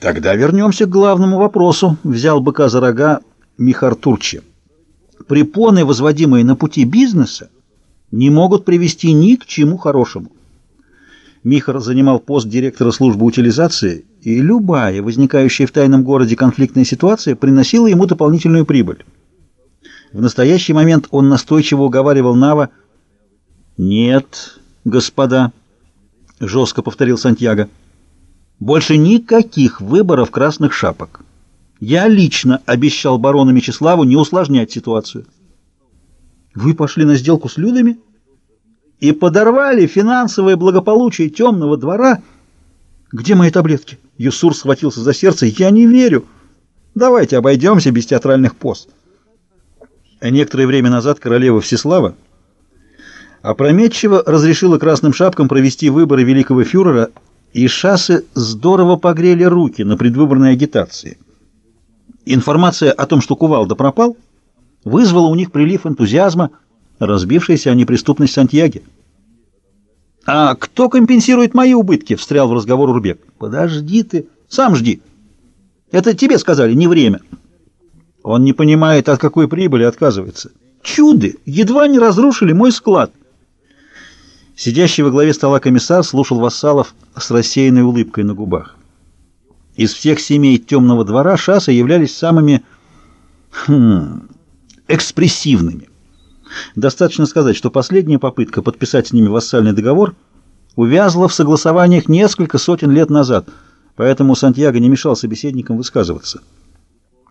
Тогда вернемся к главному вопросу, взял быка за рога Михар Турчи. Препоны, возводимые на пути бизнеса, не могут привести ни к чему хорошему. Михар занимал пост директора службы утилизации, и любая возникающая в тайном городе конфликтная ситуация приносила ему дополнительную прибыль. В настоящий момент он настойчиво уговаривал Нава «Нет, господа», — жестко повторил Сантьяго, — больше никаких выборов красных шапок. Я лично обещал барону Мечиславу не усложнять ситуацию. Вы пошли на сделку с людами и подорвали финансовое благополучие темного двора. Где мои таблетки? Юсур схватился за сердце. Я не верю. Давайте обойдемся без театральных пост. Некоторое время назад королева Всеслава опрометчиво разрешила красным шапкам провести выборы великого фюрера и шассы здорово погрели руки на предвыборной агитации. Информация о том, что Кувалда пропал, вызвала у них прилив энтузиазма, разбившийся о неприступность Сантьяги. «А кто компенсирует мои убытки?» — встрял в разговор Урбек. «Подожди ты, сам жди. Это тебе сказали, не время». Он не понимает, от какой прибыли отказывается. «Чуды! Едва не разрушили мой склад!» Сидящий во главе стола комиссар слушал вассалов с рассеянной улыбкой на губах. Из всех семей темного двора шассы являлись самыми хм, экспрессивными. Достаточно сказать, что последняя попытка подписать с ними вассальный договор увязла в согласованиях несколько сотен лет назад, поэтому Сантьяго не мешал собеседникам высказываться.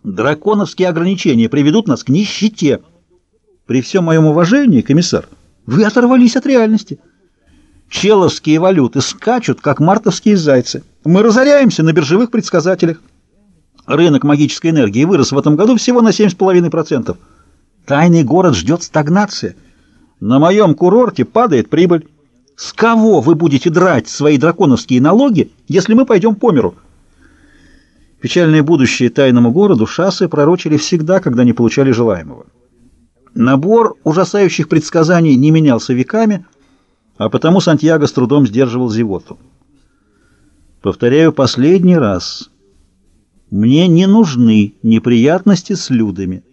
Драконовские ограничения приведут нас к нищете. При всем моем уважении, комиссар, вы оторвались от реальности. Человские валюты скачут, как мартовские зайцы. Мы разоряемся на биржевых предсказателях. Рынок магической энергии вырос в этом году всего на 7,5%. Тайный город ждет стагнация. На моем курорте падает прибыль. С кого вы будете драть свои драконовские налоги, если мы пойдем по миру? Печальное будущее тайному городу шассы пророчили всегда, когда не получали желаемого. Набор ужасающих предсказаний не менялся веками, а потому Сантьяго с трудом сдерживал зевоту. Повторяю последний раз. Мне не нужны неприятности с людами.